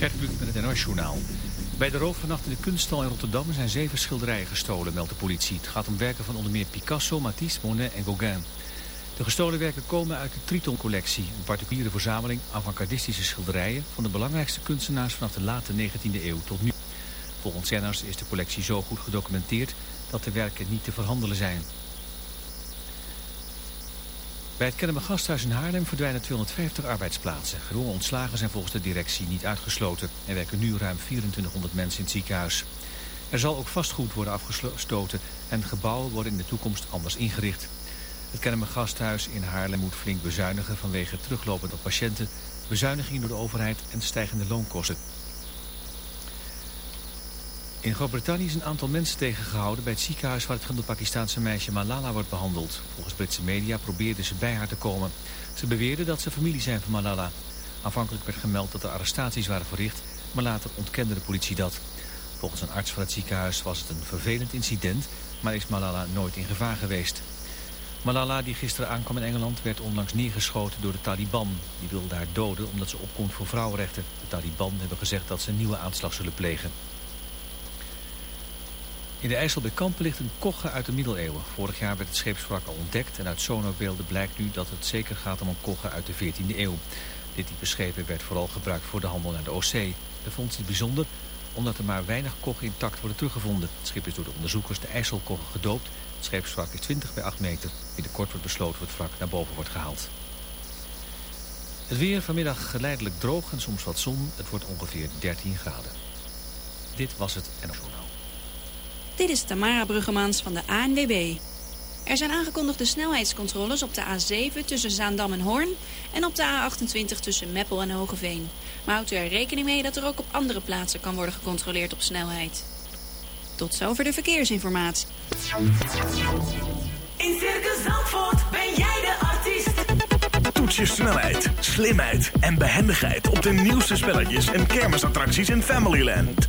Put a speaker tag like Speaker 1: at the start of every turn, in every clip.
Speaker 1: Gert met het NOS Journaal. Bij de roof vannacht in de kunststal in Rotterdam zijn zeven schilderijen gestolen, meldt de politie. Het gaat om werken van onder meer Picasso, Matisse, Monet en Gauguin. De gestolen werken komen uit de Triton-collectie, een particuliere verzameling avant-gardistische schilderijen van de belangrijkste kunstenaars vanaf de late 19e eeuw tot nu. Volgens Jenners is de collectie zo goed gedocumenteerd dat de werken niet te verhandelen zijn. Bij het Kennemer Gasthuis in Haarlem verdwijnen 250 arbeidsplaatsen. Gedwongen ontslagen zijn volgens de directie niet uitgesloten. Er werken nu ruim 2400 mensen in het ziekenhuis. Er zal ook vastgoed worden afgestoten en gebouwen worden in de toekomst anders ingericht. Het Kennemer Gasthuis in Haarlem moet flink bezuinigen vanwege teruglopende patiënten, bezuinigingen door de overheid en stijgende loonkosten. In Groot-Brittannië is een aantal mensen tegengehouden bij het ziekenhuis waar het van de Pakistanse meisje Malala wordt behandeld. Volgens Britse media probeerden ze bij haar te komen. Ze beweerden dat ze familie zijn van Malala. Aanvankelijk werd gemeld dat er arrestaties waren verricht, maar later ontkende de politie dat. Volgens een arts van het ziekenhuis was het een vervelend incident, maar is Malala nooit in gevaar geweest. Malala, die gisteren aankwam in Engeland, werd onlangs neergeschoten door de Taliban. Die wilde haar doden omdat ze opkomt voor vrouwenrechten. De Taliban hebben gezegd dat ze een nieuwe aanslag zullen plegen. In de IJssel ligt een kogge uit de middeleeuwen. Vorig jaar werd het scheepswrak al ontdekt en uit sonarbeelden blijkt nu dat het zeker gaat om een kogge uit de 14e eeuw. Dit type schepen werd vooral gebruikt voor de handel naar de Oostzee. De vondst is bijzonder omdat er maar weinig koggen intact worden teruggevonden. Het schip is door de onderzoekers de IJsselkogge gedoopt. Het scheepswrak is 20 bij 8 meter. Binnenkort wordt besloten hoe het wrak naar boven wordt gehaald. Het weer vanmiddag geleidelijk droog en soms wat zon. Het wordt ongeveer 13 graden. Dit was het NOS
Speaker 2: dit is Tamara Bruggemans van de ANWB. Er zijn aangekondigde snelheidscontroles op de A7 tussen Zaandam en Hoorn... en op de A28 tussen Meppel en Hogeveen. Maar houdt u er rekening mee dat er ook op andere plaatsen kan worden gecontroleerd op snelheid. Tot zover de verkeersinformatie.
Speaker 3: In Circus Zandvoort ben jij de artiest.
Speaker 4: Toets je snelheid, slimheid en behendigheid op de nieuwste spelletjes en kermisattracties in Familyland.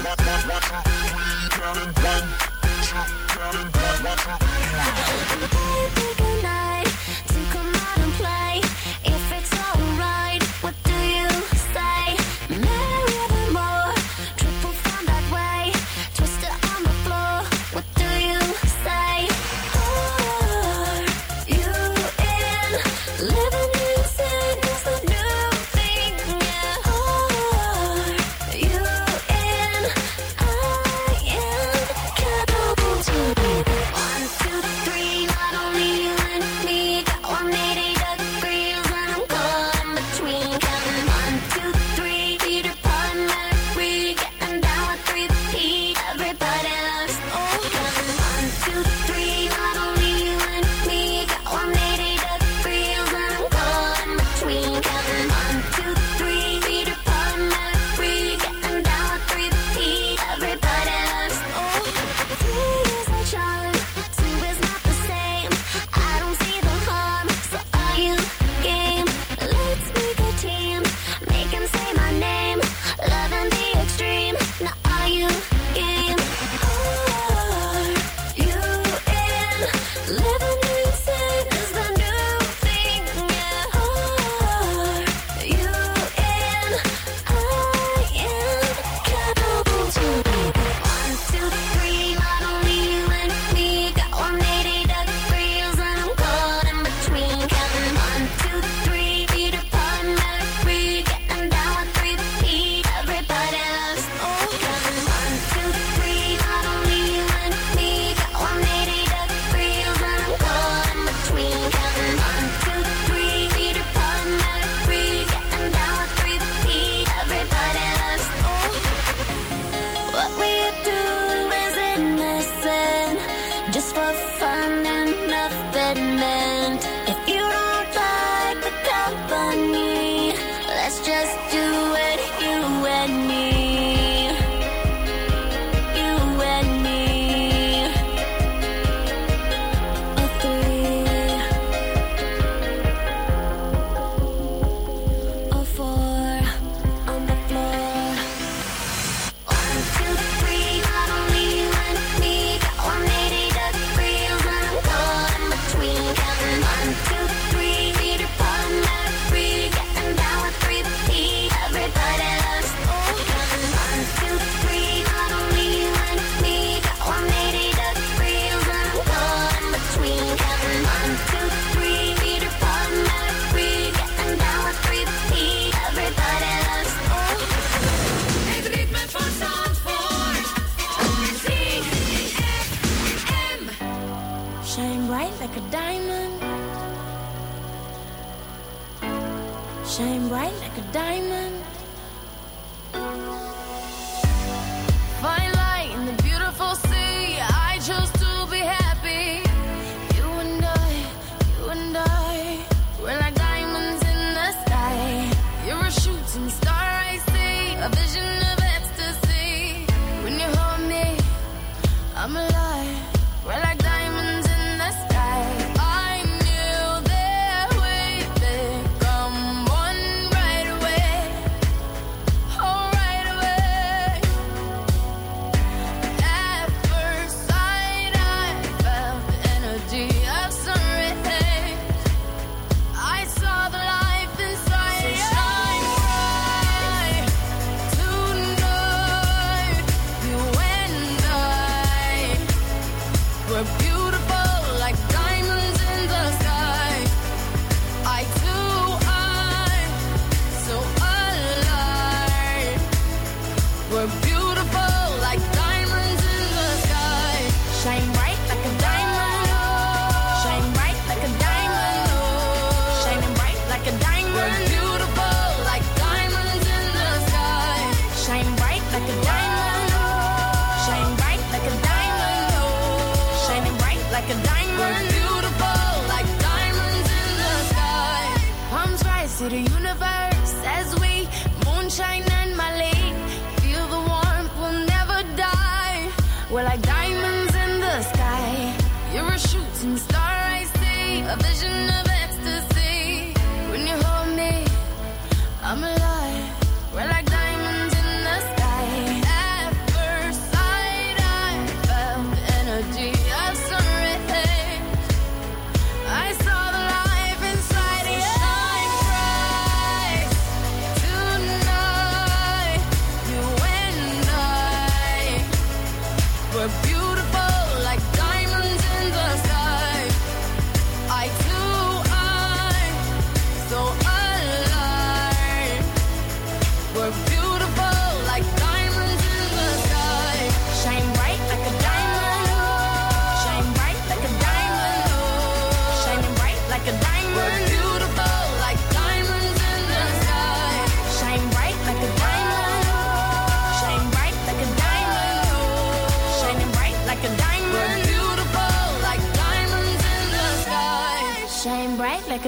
Speaker 5: Pick a night to come out and play.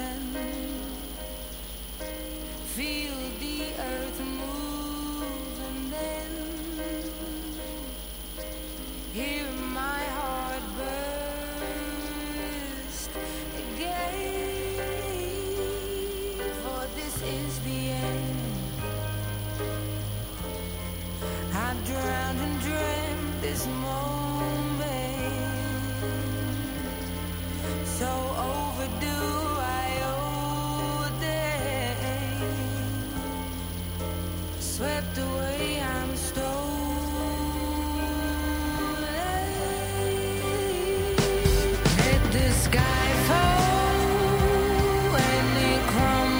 Speaker 6: pretend. Feel the sky fall when it crumbles.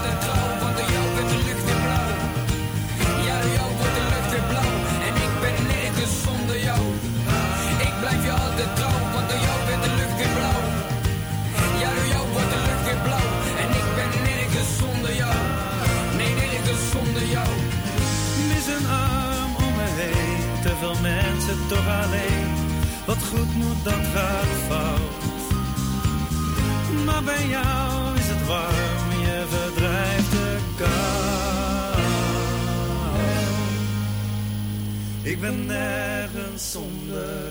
Speaker 7: Nergens zonder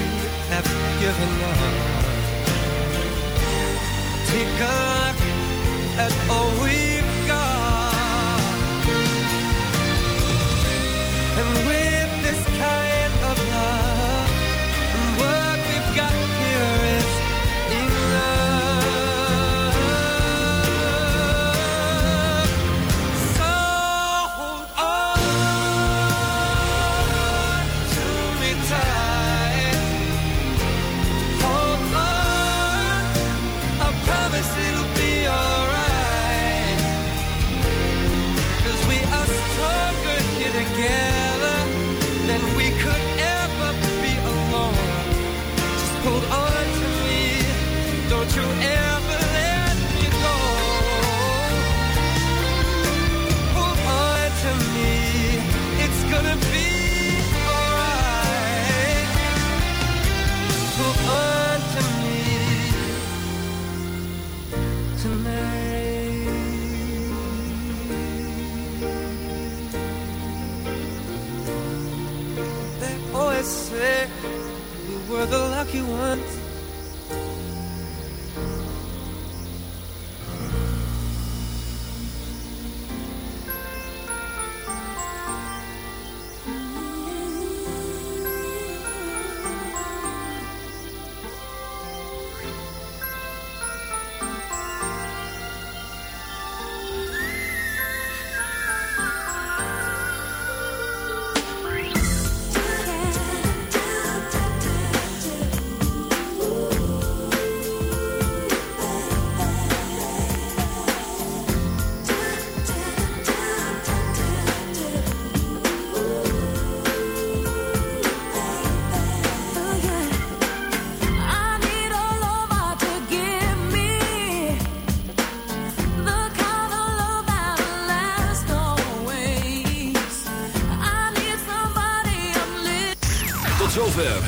Speaker 8: have given up. Take a look at all we've